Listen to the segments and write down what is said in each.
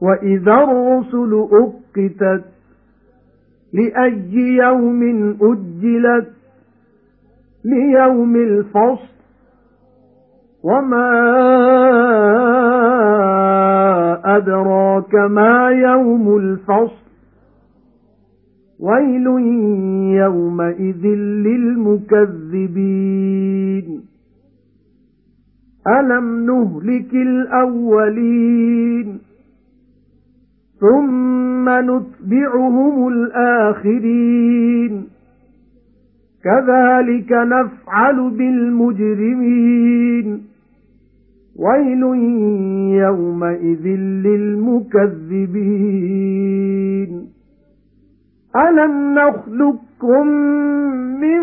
وَإِذَا الرُّسُلُ أُقِّتَتْ لِأَيِّ يَوْمٍ أُجِّلَتْ لِيَوْمِ الْفَصْلِ وَمَا أَدْرَاكَ مَا يَوْمُ الْفَصْلِ وَيْلٌ يَوْمَئِذٍ لِلْمُكَذِّبِينَ أَلَمْ نُهْلِكِ الْأَوَّلِينَ ثُمَّ نُتْبِعُهُمُ الْآخِرِينَ كَذَلِكَ نَفْعَلُ بِالْمُجْرِمِينَ وَيْلٌ يَوْمَئِذٍ لِلْمُكَذِّبِينَ أَلَمْ نَخْلُقكُّم مِّن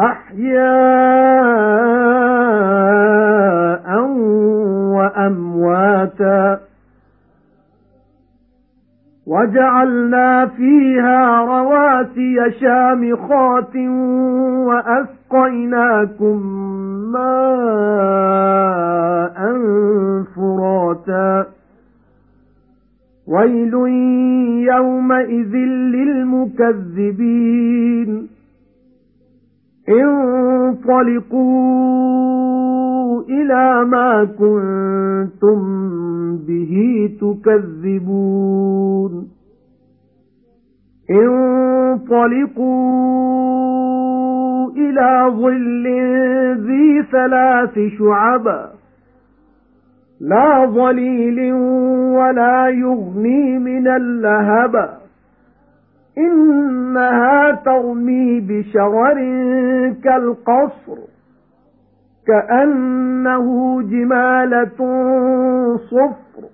أَحْيَاءً وَأَمْوَاتًا وَجَعَلْنَا فِيهَا رَوَاسِيَ شَامِخَاتٍ وَأَسْقَيْنَاكُم مَّاءً فُرَاتًا. وَيْلٌ يَوْمَئِذٍ لِّلْمُكَذِّبِينَ. انطَلِقُوا إِلَى مَا كُنتُم بِهِ تُكَذِّبُونَ. انطَلِقُوا إِلَى ظِلٍّ ذِي ثَلَاثِ شُعَبٍ لَا ظَلِيلٍ وَلَا يُغْنِي مِنَ اللَّهَبِ. إِنَّهَا تَرْمِي بِشَرَرٍ كَالْقَصْرِ كَأَنَّهُ جِمَالَتٌ صُفْرٌ.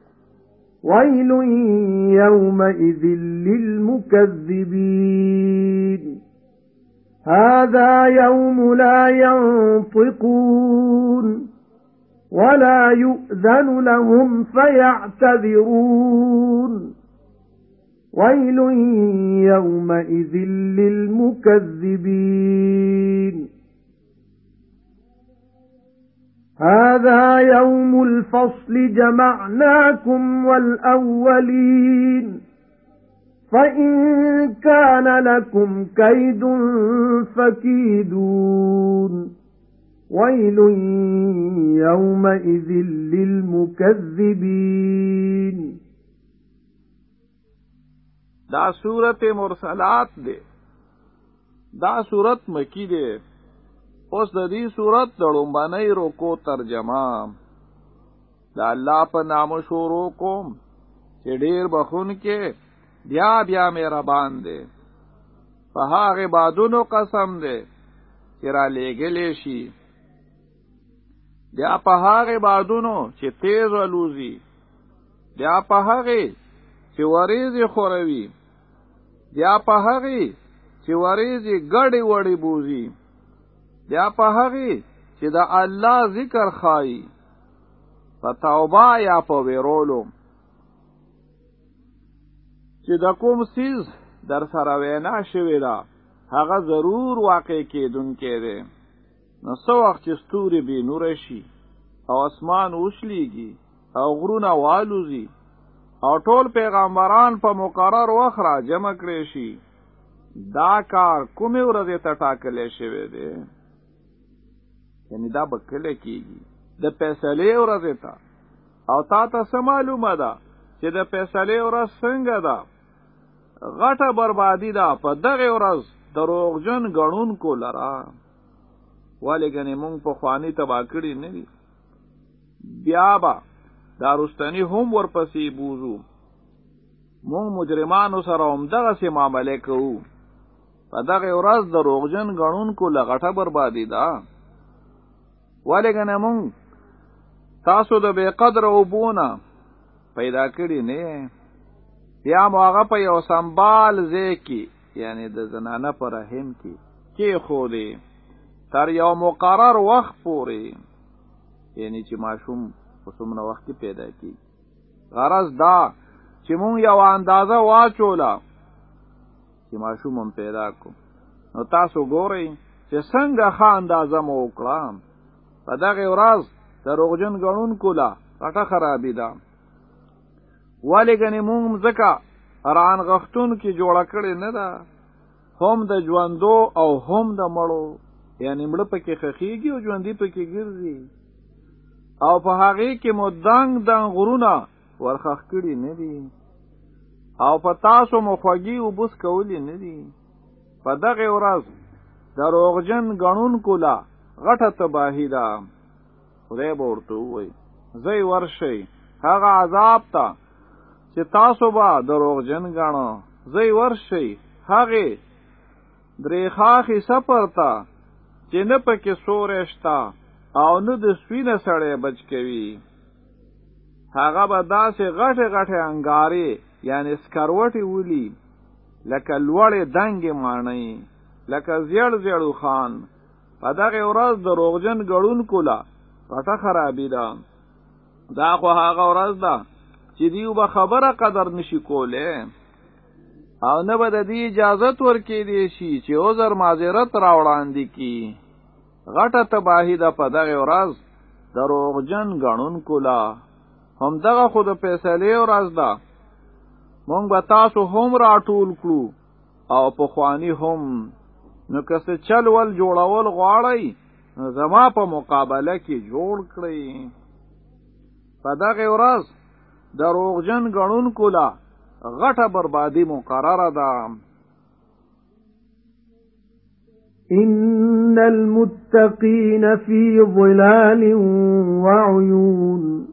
وَيْلٌ يَوْمَئِذٍ لِلْمُكَذِّبِينَ. هَذَا يَوْمُ لَا يَنطِقُونَ وَلَا يُؤْذَنُ لَهُمْ فَيَعْتَذِرُونَ. وَيْلٌ يَوْمَئِذٍ لِلْمُكَذِّبِينَ. هَذَا يَوْمُ الْفَصْلِ جَمَعْنَاكُمْ وَالْأَوَّلِينَ. فَإِن كَانَ لَكُمْ كَيْدٌ فَكِيدُونِ. وَيْلٌ يَوْمَئِذٍ لِلْمُكَذِّبِينَ. دا سورت مرسلات ده دا سورت مکی ده اوس د دې سورت د لومبنۍ رکوع ترجمه. د الله په نام شروع کوم چې ډیر بخښونکې بیا بیا مهربان دی. په هغه بادونو قسم دی چې را لېګلې شي. بیا په هغه بادونو چې تیز والوزي بیا په هغه چې وریځي خوروي. بیا په هغه چې وریځي ګډې وډې بوزي. بیا په هغه چې د الله ذکر ښایي په توبه یا په ویرولو. چې د کوم څیز در سره وینا شوې ده هغه ضرور واقع کېدونکې دی. نو څو وخت چې ستوري به نور شي او اسمان وشلیږي او غرونه والوزي او ټول پیغمبران په مقرر وخت را جمع کړي شي. دا کار کومه ورځ ته ټاکلې شوی دی؟ یعنی دا بکله کیږي؟ د فیصله ورځ ته. او تا ته معلومه ده؟ چې د فیصله ورځ څنګه ده؟ غټه بربادی ده په دغه ورځ دروغجن غنون کو لرا والګنې مونږ په خواني تبا کړی نه دي؟ بیا با دارستانی هم ورپسې بوزو. مونږ مجرمانو سره هم دغه سي معاملې کوو. په دغه ورځ د روغجن غړونکو لغټه بربادي ده. ولګنه مونږ؟ تاسو د بے قدر او بونه پیدا کړی نه یا مو هغه په یو سنبال ځکه یعنی د زنانه پر رحم کې کې خو دی تر یو مقرر وخت پورې یعنی چې ماشوم په څومره وخت کې پیدا کی غرض دا چې مونږ یو اندازه واچولا چې ماشوم هم پیدا کو نو تاسو ګورئ چې څنګه ښه اندازه مو وکړه. په دغه ورځ دروغجن غړون کولا اټه خرابې ده. ولی گنی مونږ ځکه ران غختون کې جوړه کړې نه ده؟ هم د ژوندو او هم د مړو. یعنی مړه پکې خخیږي او ژوندۍ پکې ګرځي او په هغه کې مو دنګ دنګ غرونه ورخخ کړي نه دي. او په تاسو مو خوږی او بوس کولی نه دي. په دغه ورځ دروغجن غنون کولا غټه تباہی ده. خدای به ورته وای زئی ورشي هغه عذاب ته چې تاسو به دروغجن غاڼه زئی ورشي هغه درې خاخي سفر ته چې نه پکې سورېشتا او نه د سوینه سړی بچ کوي. هغه به داسې غټه غټه انګاري یعنی سکروټي ولي لکه لوړې دنګې مانای لکه زیړ زیړو خان. په دغه ورځ د روغجن غړون کولا پټه خرابې ده. دا خو هغه ورځ ده چې دیو به خبره قدر نشي کوله او نه به د دې اجازت ورکې دی شي چې عذر معذرت راوړاندې کی غټه تباہی ده په دغه ورځ دروغجن غنون کولا هم دغه خود فیصله ورځ ده. مونږ به تاسو هم راټول کړو او پخواني هم. نو که څه چل ول جوړول غواړئ زما په مقابله کې جوړ کړی په دغه ورځ دروغجن ګڼونکو له غټه بربادي مقرره ده إن المتقين في ظلال وعيون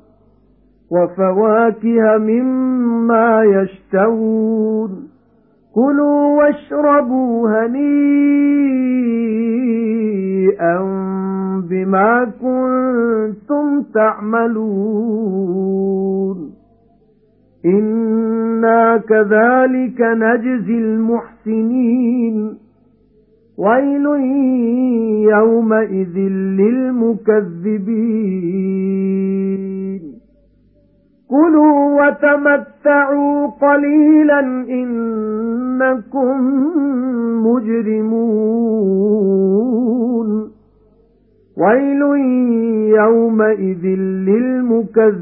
وفواكه مما يشتهون كلوا واشربوا هنيئا بما كنتم تعملون إنا كذلك نجزي المحسنين وَيْلٌ يَوْمَئِذٍ لِلْمُكَذِّبِينَ كُلُوا وَتَمَتَّعُوا قَلِيلًا إِنَّكُمْ مُجْرِمُونَ وَيْلٌ يَوْمَئِذٍ لِلْمُكَذِّبِينَ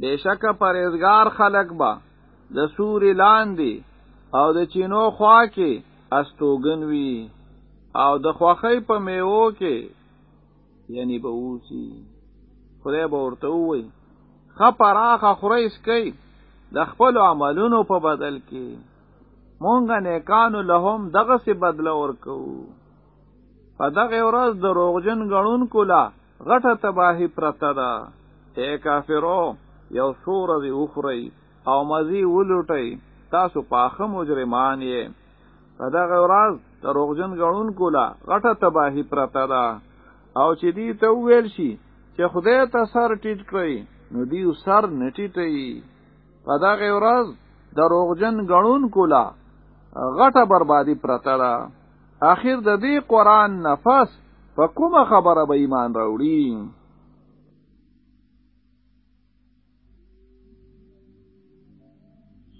بېشکه پرهیزګار خلق به د سوري لاندې او د چینو خوا کې استوګن وی. او د خوخی په میوو کې یعنی به اوسی. خدای به ورته وي خپراخه خوري سکی د خپل عملونو په بدل کې. مونږه نیکانو لهم دغه سي بدله ورکو په دغه ورځ د روغجن غړون کولا غټه تباہی پرته ده. اے کافرو یو سور دی اخری. او مزی ولوټی تاسو پاخه مجرمان یې. په دغه ورځ دروغجن غړون کولا غټه تباہی پرته ده. او چې دی ته ویل شي چې خدای ته سر ټیټ کړی نو دی سر نټیټي په دغه ورځ دروغجن غړون کولا غټه بربادی پرته ده. اخر د دې قران نفس په کومه خبره به ایمان راوړي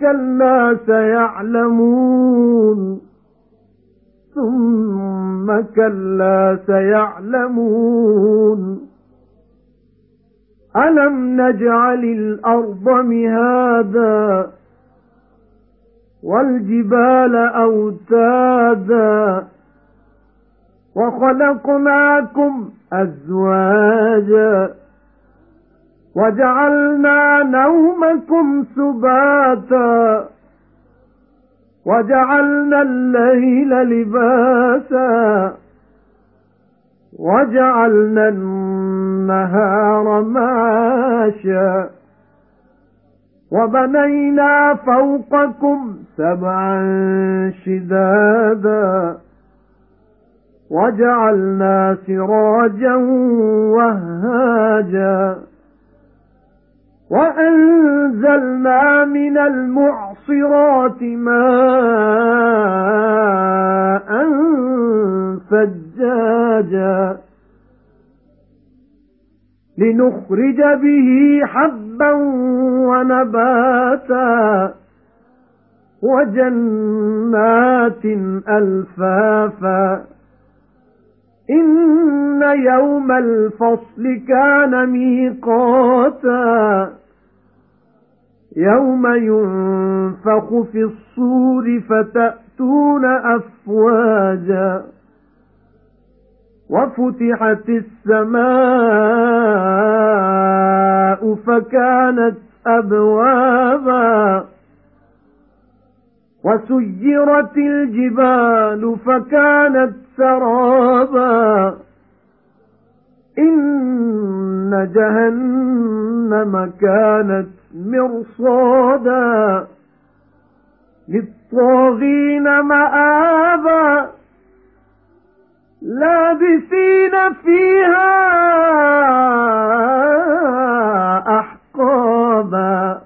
كَلَّا سَيَعْلَمُونَ. ثُمَّ كَلَّا سَيَعْلَمُونَ. أَلَمْ نَجْعَلِ الْأَرْضَ مِهَادًا وَالْجِبَالَ أَوْتَادًا وَخَلَقْنَاكُمْ أَزْوَاجًا وَجَعَلْنَا نَوْمَكُمْ سُبَاتًا وَجَعَلْنَا اللَّيْلَ لِبَاسًا وَجَعَلْنَا النَّهَارَ مَعَاشًا وَبَنَيْنَا فَوْقَكُمْ سَبْعًا شِدَادًا وَجَعَلْنَا سِرَاجًا وَهَّاجًا وَأَنزَلْنَا مِنَ الْمُعْصِرَاتِ مَاءً ثَجَّاجًا لِنُخْرِجَ بِهِ حَبًّا وَنَبَاتًا وَجَنَّاتٍ أَلْفَافًا إِنَّ يَوْمَ الْفَصْلِ كَانَ مِيقَاتًا يَوْمَ يُنفَخُ فِي الصُّورِ فَتَأْتُونَ أَفْوَاجًا وَفُتِحَتِ السَّمَاءُ فَكَانَتْ أَبْوَابًا وَسُيِّرَتِ الْجِبَالُ فَكَانَتْ سَرَابًا. إِنَّ جَهَنَّمَ كَانَتْ مِرْصَادًا. لِلطَّاغِينَ مَآبًا. لَابِثِينَ فِيهَا أَحْقَابًا.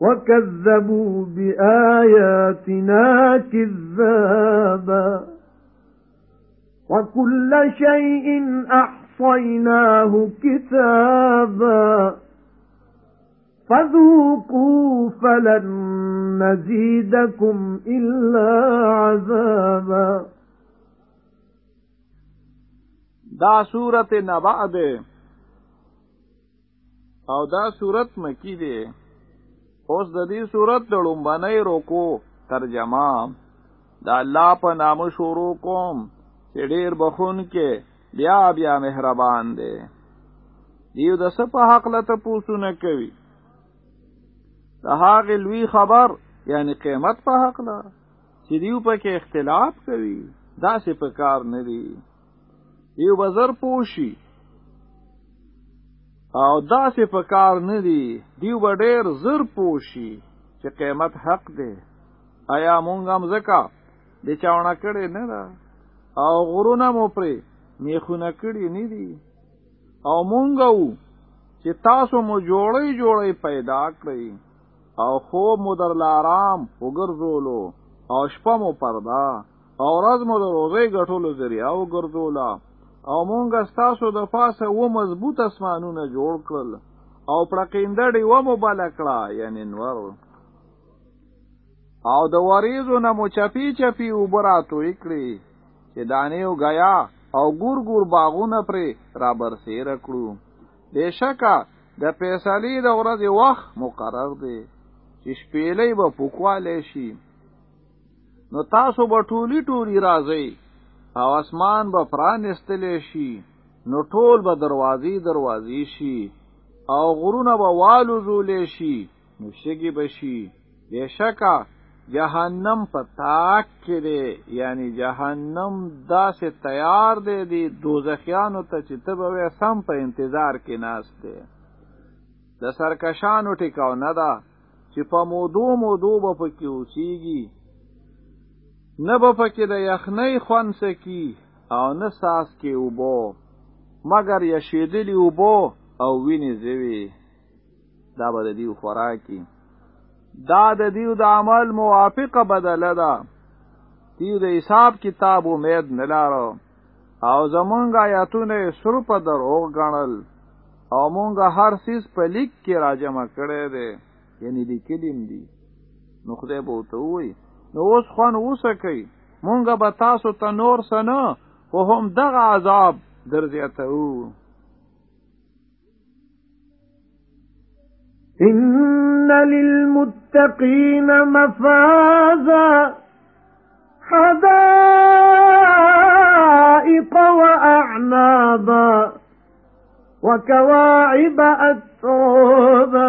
وَكَذَّبُوا بِآيَاتِنَا كِذَّابًا وَكُلَّ شَيْءٍ أَحْصَيْنَاهُ كِتَابًا فَذُوقُوا فَلَن نَّزِيدَكُمْ إِلَّا عَذَابًا دا سورت نبأ ده او دا سورت مکی ده اوس د دې سورت د لومبنۍ رکوع ترجمه. د الله په نام شروع کوم چې ډیر بخښونکې بیا بیا مهربان دی. دیو د څه په حق کې تپوښتنه کوي؟ د هغه لوی خبر یعنی قیامت په حق کې چې دیو په کې اختلاف کوي. دا څه په کار نه دی. دیو بزر پوشي او داسې په کار نه دی دیو به ډېر زر پوشي چې قیمت حق دی. آیا مونږ هم زکا د چاونه کړي نه ده؟ او غرونه مو پرې میخونه کړي نه دي. او مونږ وو چې تاسو مو جوړی جوړی پیدا کړی او خوب مو در لارام وګرځولو. او شپه مو پردا او ورځ مو د روزي ګټلو ذریعہ وګرځولا او مونږ ستاسو د پاسه و مضبوط اسمانونه جوړ کړل. او پړقیندړې و مباله کړه یعنی نور. او د وریزو نه مو چپی چپی وبراتو کړی چې دانه او غیا او ګور ګور باغونه پرې را برسېر کړو. بشکا د فیصلې د ورځې وخت مقرر دی چې شپېلې به پوکواله شي. نو تاسو به ټولي ټولي راځي او اسمان به پرانستلی شي نو ټول به دروازې دروازې شي او غرونه به والو زولې شي نو شګي بشي بشکا جهنم په تاک کې دی یعنی جهنم داسې تیار دی دی دوزخیانو ته چې ته به سم په انتظار کې ناست دی. د سرکشانو ټیکاو نه ده چې په مودو مودو به پکې اوسیږي نه به پکې د یخنۍ خوند سکی او نه ساس کې اوبو مگر یشیدلی اوبو او وینې زوی. دا به د دیو خوراکي. دا د دیو د عمل موافقه بدله ده. دیو د حساب کتاب امید نلارو او زمونږ آیاتونه سر په دروغ غنل او مونږ هر سیس په لیک کې راجمع کړی دی. یعنی لیکلیم دي. نو خدای به ته وي نو اوس اوسه کوي مونږ به تاسو ته نور سنه خو هم دغه عذاب درځیاتو إن للمتقين مفازا. حدائق وأعنابا. وكواعب أترابا.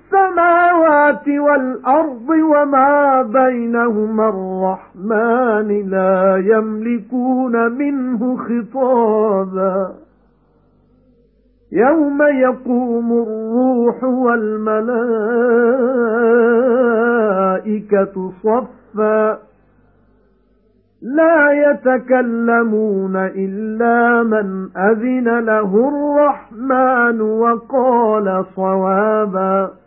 السماوات والأرض وما بينهما الرحمن لا يملكون منه خطابا. يوم يقوم الروح والملائكة صفا. لا يتكلمون إلا من أذن له الرحمن وقال صوابا.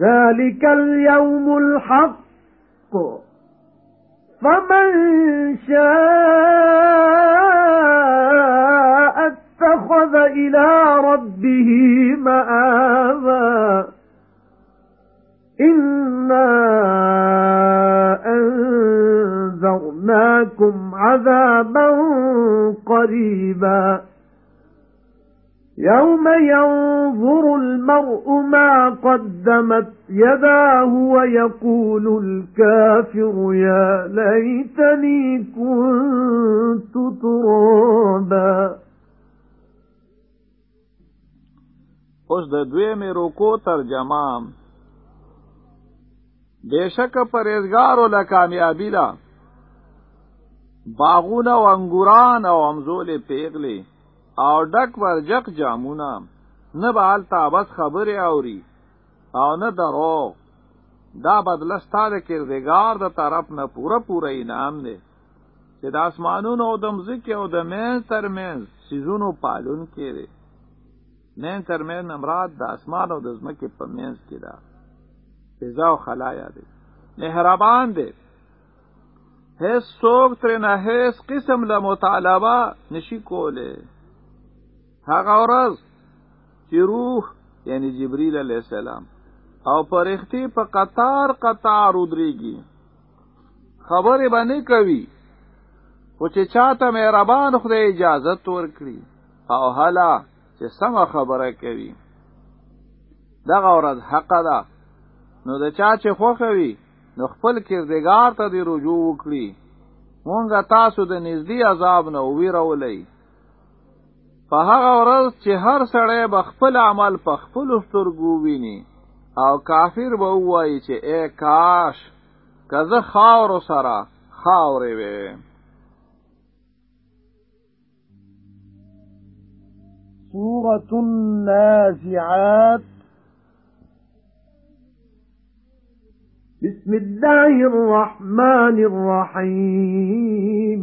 ذلك اليوم الحق. فمن شاء اتخذ إلى ربه مآبا. إِنَّا أَنذَرْنَاكُمْ عَذَابًا قَرِيبًا. يَوْمَ يَنظُرُ الْمَرْءُ مَا قَدَّمَتْ يَدَاهُ وَيَقُولُ الْكَافِرُ يَا لَيْتَنِي كُنتُ تُرَابًا. اوس د دویمې روکو ترجمه. بیشک پرهیزګارو له کامیابی لا. باغونه أو انګوران أو امزول پیغلی او ډک ورجق جامونه. نه به حالتا بس خبره اوري. او نه درو دا بدل ستاره کردگار د طرف نه پورا پورا انعام دی. چې د اسمانونو او د مځکه او د مین ترمنځ سيزونو پالون کړي مین ترمنځ امراد د اسمان او د ځمکې په منځ کې ده. فضا او خلایا دی. مهربان دی. هیڅ څوک تر نه هیڅ قسم له مطالبه نشي کوله هغه ورځ چې روح یعنی جبرئیل علیہ السلام او پرختی په قطار قطار ودرېږي. خبرې باندې کوي خو چې چاته مهربان خدای اجازه ورکړي. او حالا چې سم خبره کوي. دغه ورځ حق ده. نو د چا چې خوخوي نو خپل کردگار ته دی رجوع وکړي. مونږه تاسو د نږدې عذاب نه ویرولې په هغه ورځ چې هر سړی به خپل عمل په خپل سترګو ویني. او کافر به وایي چې اے کاش کزه خاور سره خاورې وې. سورة النازعات. بسم الله الرحمن الرحيم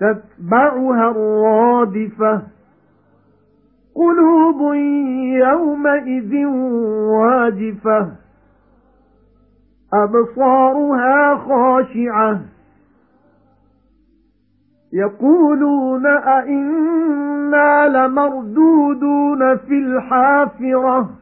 تتبعها الرادفة. قلوب يومئذ واجفة. أبصارها خاشعة. يَقُولُونَ أَإِنَّا لَمَرْدُودُونَ فِي الْحَافِرَةِ.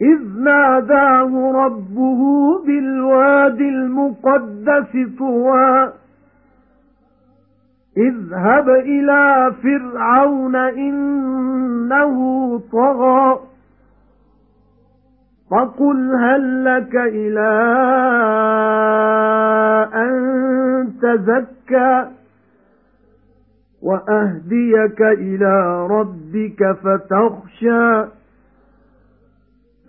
إِذْ نَادَاهُ رَبُّهُ بِالْوَادِ الْمُقَدَّسِ طُوًى. اذهب إلى فرعون إنه طغى. فقل هل لك إلى أن تزكى وأهديك إلى ربك فتخشى.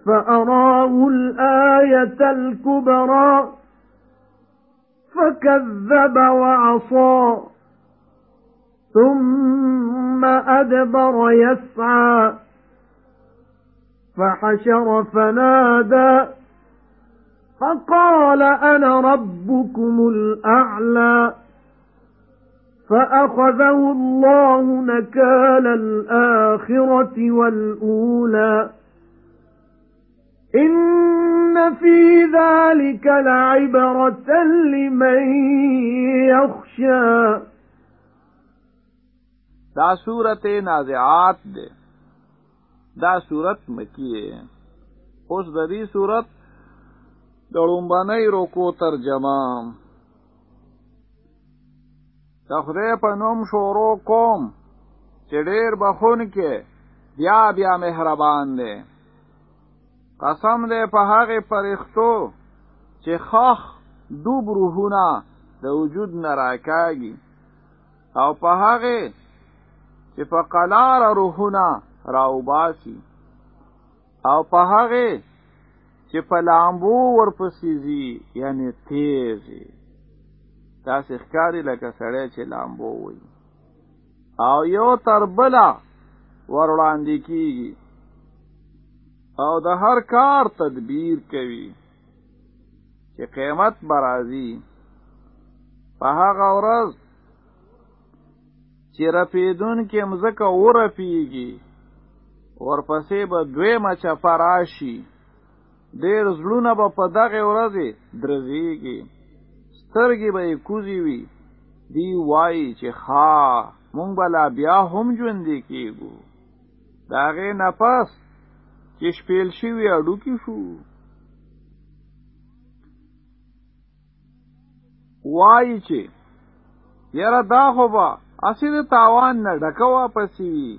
فأراه الآية الكبرى فكذب وعصى ثُمَّ أَدْبَرَ يَسْعَى فَحَشَرَ فَنَادَى فَقَالَ أَنَا رَبُّكُمُ الْأَعْلَى فَأَخَذَهُ اللَّهُ نَكَالَ الْآخِرَةِ وَالْأُولَى إِنَّ فِي ذَلِكَ لَعِبْرَةً لِمَن يَخْشَى. دا صورت نازعات ده دا صورت مکی ہے. اوس د دې صورت د لومبنۍ روکو ترجمه. د خدای په نوم شروع کوم چې ډېر بخون کې بیا بیا مهربان دی قسم دې په هغه پرښتو چې خاخ دوب روحونه د وجود نه راکاږي. او په هغه چې په قلار روحونه راوباسي. او په هغه چې په لامبو ورپسې زی یعنی تیزی تاسو ښکاری لکه سړی چې لامبو وي او یو تر بلا ور وړاندې کیږي او د هر کار تدبیر کوي چې قیمت برازي په هغه ورځ چې رپیدون کې مزکه ورپیږي ورپسې به دوی مچه فراشي ډېر زړونه به په دغه ورځې درزیږي. سترګې به کوزي وي. دی وایي چې ښا مونږ به لا بیا هم ژوندې کېږو د هغې نفس چې شپېل شوي اډوکي شو. وایي چې یاره دا خو به اسی د تاوان نه ډکه واپسی وي.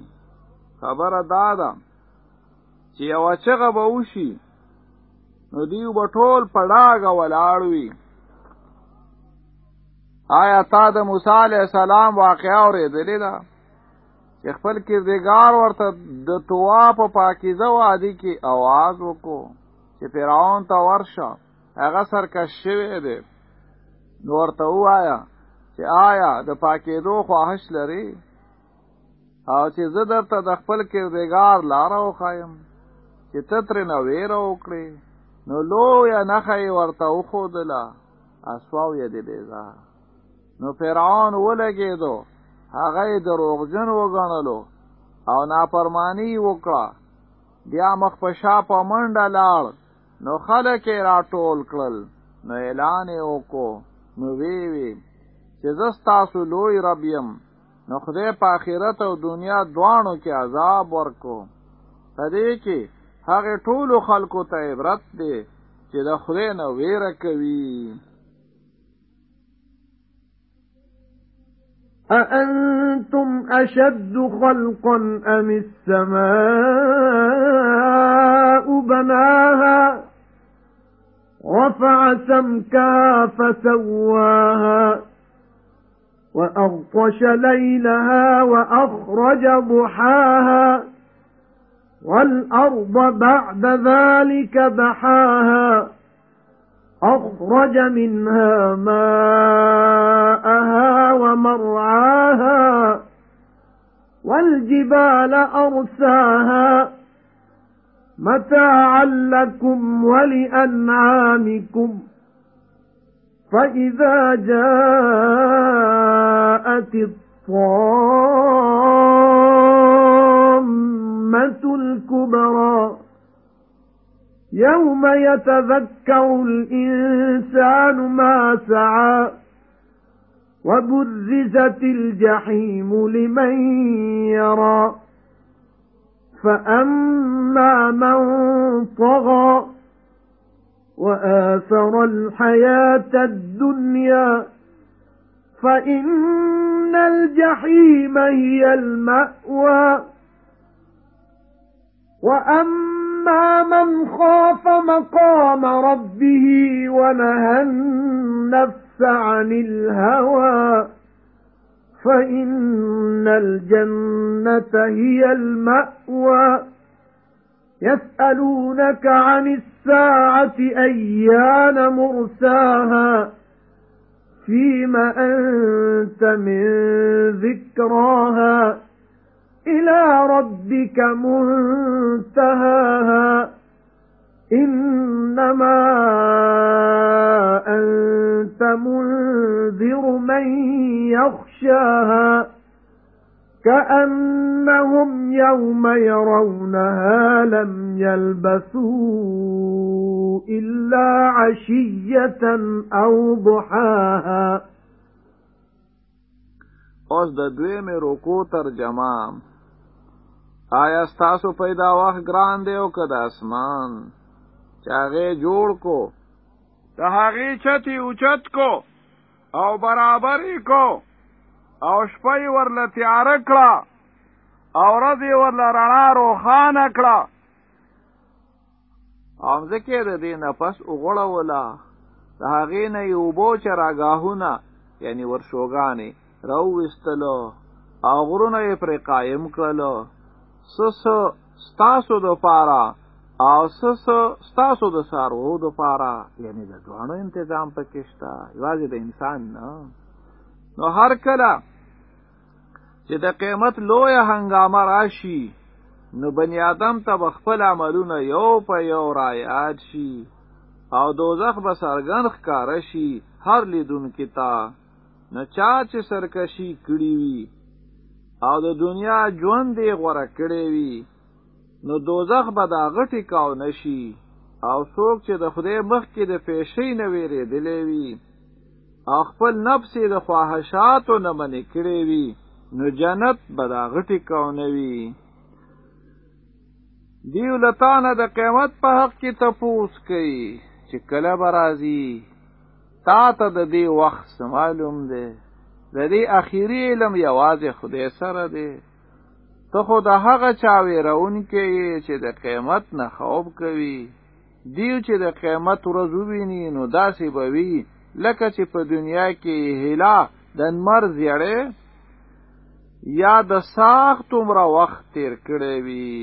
خبره دا ده چې یو چغه به وشي نو دیو به ټول پړاګه ولاړ وي. آیا تا د موسی علی السلام واقعا اورېدلې ده چې خپل کردګار ورته د توا په پاکیزه وادي کې आवाज وکړو چې فرعون ته ورشه هغه سرکش شوی دی نو ورته وایا چې آیا د پاکېدو خواهش لري او چې زه درته د خپل کردګار لاره وخایم چې ته ترې نه ویره وکړې نو لویه نښه یې ورته وښودله اسواو یې د بیزا نو فرعون ولګېدو هغه دروغجن وګڼلو او نافرمانی وکړه. بیا مخ په شا په منډه لاړ. نو خلک یې راټول کړل. نو اعلان یې وکړو. نو وی وی چې زستاسو لوی رب يم نو خدای په آخرت او دنیا دواړو کې عذاب ورکو. پدې کې هغه ټولو خلکو ته عبرت دی چې د خدای نه ویره کوي أَأَنْتُمْ أَشَدُّ خَلْقًا أَمِ السَّمَاءُ بَنَاهَا رَفَعَ سَمْكَهَا فَسَوَّاهَا وَأَغْطَشَ لَيْلَهَا وَأَخْرَجَ ضُحَاهَا وَالْأَرْضَ بَعْدَ ذَلِكَ دَحَاهَا أَخْرَجَ مِنْهَا مَاءَهَا وَالْجِبَالَ أَرْسَاهَا مَتَاعًا لَكُمْ وَلِأَنْعَامِكُمْ فَإِذَا جَاءَتِ الطَّامَّةُ الْكُبْرَى يَوْمَ يَتَذَكَّرُ الْإِنسَانُ مَا سَعَى وَبُرِّزَتِ الْجَحِيمُ لِمَن يَرَى فَأَمَّا مَن طَغَى وَآثَرَ الْحَيَاةَ الدُّنْيَا فَإِنَّ الْجَحِيمَ هِيَ الْمَأْوَى. وَأَمَّا مَنْ خَافَ مَقَامَ رَبِّهِ وَنَهَى النَّفْسَ عَنِ الْهَوَى فَإِنَّ الْجَنَّةَ هِيَ الْمَأْوَى. يَسْأَلُونَكَ عَنِ السَّاعَةِ أَيَّانَ مُرْسَاهَا فِيمَ أَنْتَ مِنْ ذِكْرَاهَا؟ إِلَى رَبِّكَ مُنْتَهَاهَا. إِنَّمَا أَنْتَ مُنْذِرُ مَن يَخْشَاهَا كَأَنَّهُمْ يَوْمَ يَرَوْنَهَا لَمْ يَلْبَثُوا إِلَّا عَشِيَّةً أَوْ ضُحَاهَا. اوس د دویمه رکو ترجمه. آیا ستاسو پیدا وخت ګران دی أو که د آسمان؟ چاغه جوړ کو؟ د هغه چتی اوچت کو؟ او برابر کو؟ او شپې ورله تیار کړه؟ او ورځې ورله رڼا روخانه کړه؟ ام ذکر د دې نفس وګړه ولا د هغه نه یو بو چراغاهونه یعنی ورشوګانی راو وستلو او غرونه یې پر قائم کړلو. سس ستاسو د پاره او سس ستاسو د سارو د پاره یعنی د دوانو تنظیم پکښتا یوازې د انسان نه. نو هر کله چې د قیمت لوی هنګامه راشي نو بنی آدم ته خپل عملونه یو په یو را یاد شي او دوزخ به سرګن ښکار شي هر لیدونکو ته. نه چا چې سرکشي کړی وي او د دنیا ژوند دی غوړه کړی وي نو دوزخ به دا غټي کاو نشي او څوک چې د خدای مخ کې د پیشي نه ویری دلې وي او خپل نفس د خواهشاتو نه منې کړی وي نو جنت به دا غټي کاو نه وي. دیو لتانه د قیامت په حق کې تپوس کوي چې کله برازي تا ته د دې وخت معلوم دی؟ د دې اخیری علم یوازې خدای سره دی ته خو د هغه چا ویرون کې چې د قیامت نه خوب کوي. دیو چې د قیامت ورځ وویني نو داسې به وي لکه چې په دنیا کې هلا د نمر زیړې یا د ساخت عمره وخت تیر کړی وي